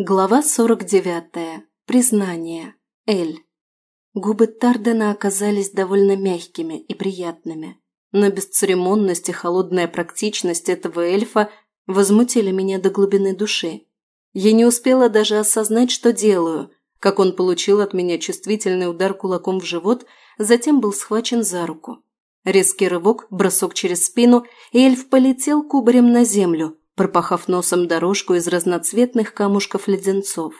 Глава 49. Признание. Эль. Губы Тардена оказались довольно мягкими и приятными, но бесцеремонность и холодная практичность этого эльфа возмутили меня до глубины души. Я не успела даже осознать, что делаю, как он получил от меня чувствительный удар кулаком в живот, затем был схвачен за руку. Резкий рывок, бросок через спину, и эльф полетел кубарем на землю, Пропахав носом дорожку из разноцветных камушков леденцов.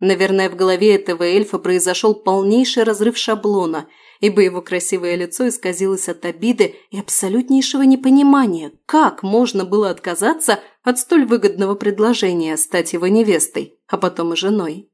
Наверное, в голове этого эльфа произошел полнейший разрыв шаблона, ибо его красивое лицо исказилось от обиды и абсолютнейшего непонимания, как можно было отказаться от столь выгодного предложения стать его невестой, а потом и женой.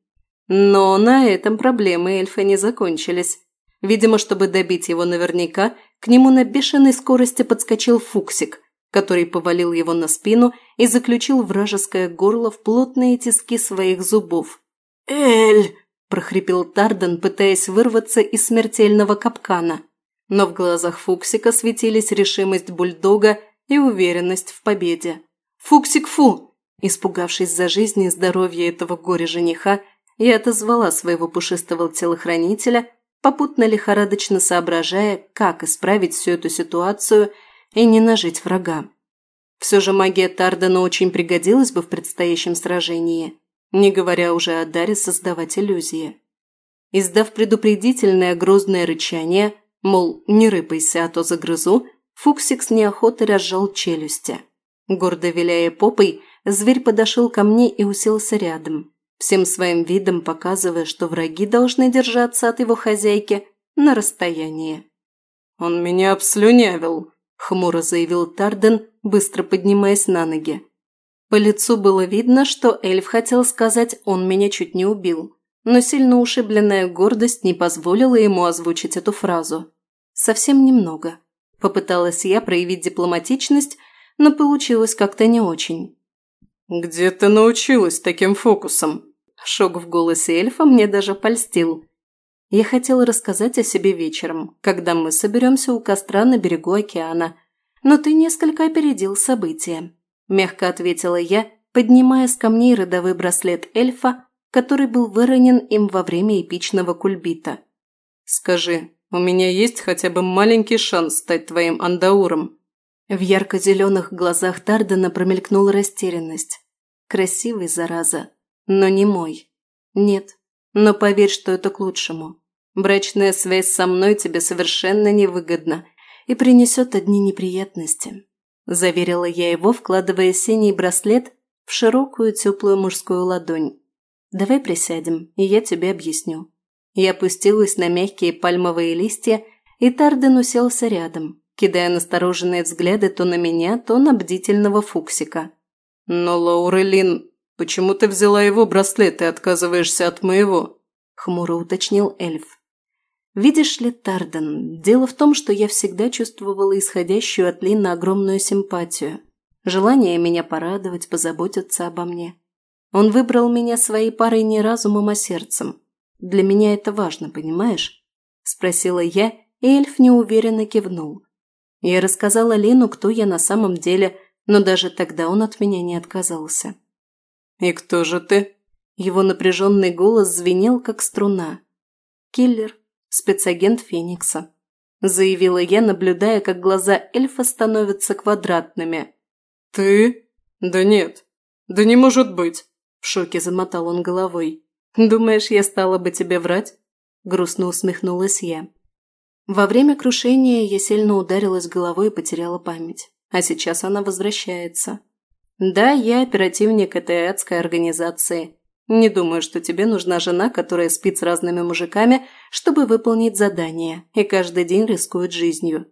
Но на этом проблемы эльфа не закончились. Видимо, чтобы добить его наверняка, к нему на бешеной скорости подскочил Фуксик – который повалил его на спину и заключил вражеское горло в плотные тиски своих зубов. «Эль!» – прохрипел Тарден, пытаясь вырваться из смертельного капкана. Но в глазах Фуксика светились решимость бульдога и уверенность в победе. «Фуксик, фу!» Испугавшись за жизнь и здоровье этого горе-жениха, я отозвала своего пушистого телохранителя, попутно лихорадочно соображая, как исправить всю эту ситуацию – и не нажить врага. Все же магия Тардена очень пригодилась бы в предстоящем сражении, не говоря уже о даре создавать иллюзии. Издав предупредительное грозное рычание, мол, не рыпайся, а то загрызу, Фуксик с неохотой разжал челюсти. Гордо виляя попой, зверь подошел ко мне и уселся рядом, всем своим видом показывая, что враги должны держаться от его хозяйки на расстоянии. «Он меня обслюнявил!» хмуро заявил Тарден, быстро поднимаясь на ноги. По лицу было видно, что эльф хотел сказать «он меня чуть не убил», но сильно ушибленная гордость не позволила ему озвучить эту фразу. «Совсем немного». Попыталась я проявить дипломатичность, но получилось как-то не очень. «Где ты научилась таким фокусом?» Шок в голосе эльфа мне даже польстил. Я хотела рассказать о себе вечером, когда мы соберемся у костра на берегу океана. Но ты несколько опередил события. Мягко ответила я, поднимая с камней родовой браслет эльфа, который был выронен им во время эпичного кульбита. «Скажи, у меня есть хотя бы маленький шанс стать твоим андауром?» В ярко-зеленых глазах Тардена промелькнула растерянность. «Красивый, зараза, но не мой. Нет, но поверь, что это к лучшему. Брачная связь со мной тебе совершенно невыгодна и принесет одни неприятности», – заверила я его, вкладывая синий браслет в широкую теплую мужскую ладонь. «Давай присядем, и я тебе объясню». Я опустилась на мягкие пальмовые листья, и Тарден уселся рядом, кидая настороженные взгляды то на меня, то «Почему ты взяла его браслет и отказываешься от моего?» – хмуро уточнил эльф. «Видишь ли, Тарден, дело в том, что я всегда чувствовала исходящую от Лина огромную симпатию, желание меня порадовать, позаботиться обо мне. Он выбрал меня своей парой не разумом, а сердцем. Для меня это важно, понимаешь?» – спросила я, и эльф неуверенно кивнул. Я рассказала Лину, кто я на самом деле, но даже тогда он от меня не отказался. «И кто же ты?» Его напряженный голос звенел, как струна. «Киллер, спецагент Феникса», – заявила я, наблюдая, как глаза эльфа становятся квадратными. «Ты? Да нет. Да не может быть!» – в шоке замотал он головой. «Думаешь, я стала бы тебе врать?» – грустно усмехнулась я. Во время крушения я сильно ударилась головой и потеряла память. А сейчас она возвращается. Да, я оперативник этой адской организации. Не думаю, что тебе нужна жена, которая спит с разными мужиками, чтобы выполнить задание, и каждый день рискует жизнью».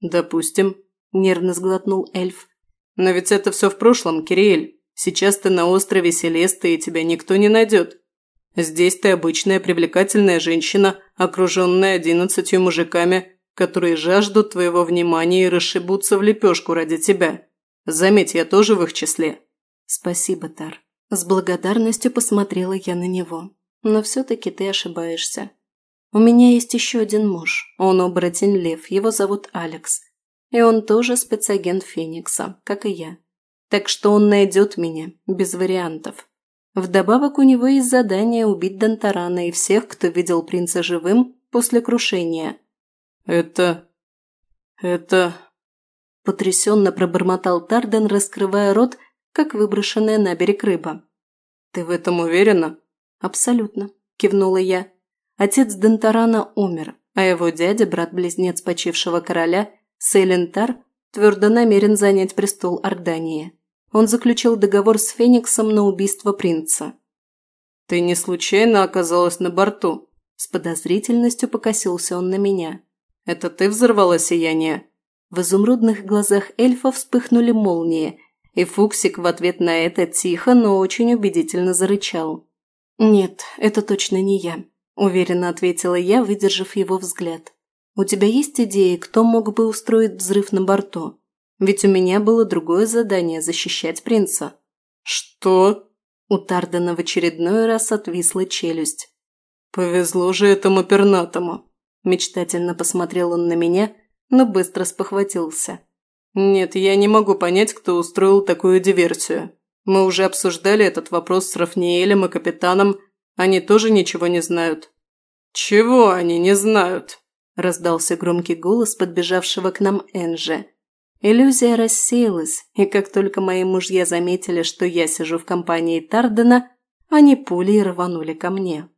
«Допустим», – нервно сглотнул эльф. «Но ведь это все в прошлом, Кириэль. Сейчас ты на острове Селеста, и тебя никто не найдет. Здесь ты обычная привлекательная женщина, окруженная одиннадцатью мужиками, которые жаждут твоего внимания и расшибутся в лепешку ради тебя. Заметь, я тоже в их числе». «Спасибо, Тар. С благодарностью посмотрела я на него. Но все-таки ты ошибаешься. У меня есть еще один муж. Он оборотень Лев, его зовут Алекс. И он тоже спецагент Феникса, как и я. Так что он найдет меня, без вариантов. Вдобавок у него есть задание убить Донтарана и всех, кто видел принца живым после крушения. «Это... это...» потрясенно пробормотал Тарден, раскрывая рот, как выброшенная на берег рыба. «Ты в этом уверена?» «Абсолютно», – кивнула я. Отец Дентарана умер, а его дядя, брат-близнец почившего короля, Селентар, твердо намерен занять престол Ордании. Он заключил договор с Фениксом на убийство принца. «Ты не случайно оказалась на борту?» С подозрительностью покосился он на меня. «Это ты взорвала сияние?» В изумрудных глазах эльфа вспыхнули молнии, и Фуксик в ответ на это тихо, но очень убедительно зарычал. «Нет, это точно не я», – уверенно ответила я, выдержав его взгляд. «У тебя есть идеи, кто мог бы устроить взрыв на борту? Ведь у меня было другое задание – защищать принца». «Что?» – у Тардена в очередной раз отвисла челюсть. «Повезло же этому пернатому!» – мечтательно посмотрел он на меня – но быстро спохватился. «Нет, я не могу понять, кто устроил такую диверсию. Мы уже обсуждали этот вопрос с Рафниелем и капитаном. Они тоже ничего не знают». «Чего они не знают?» – раздался громкий голос подбежавшего к нам Энжи. Иллюзия рассеялась, и как только мои мужья заметили, что я сижу в компании Тардена, они пулей рванули ко мне.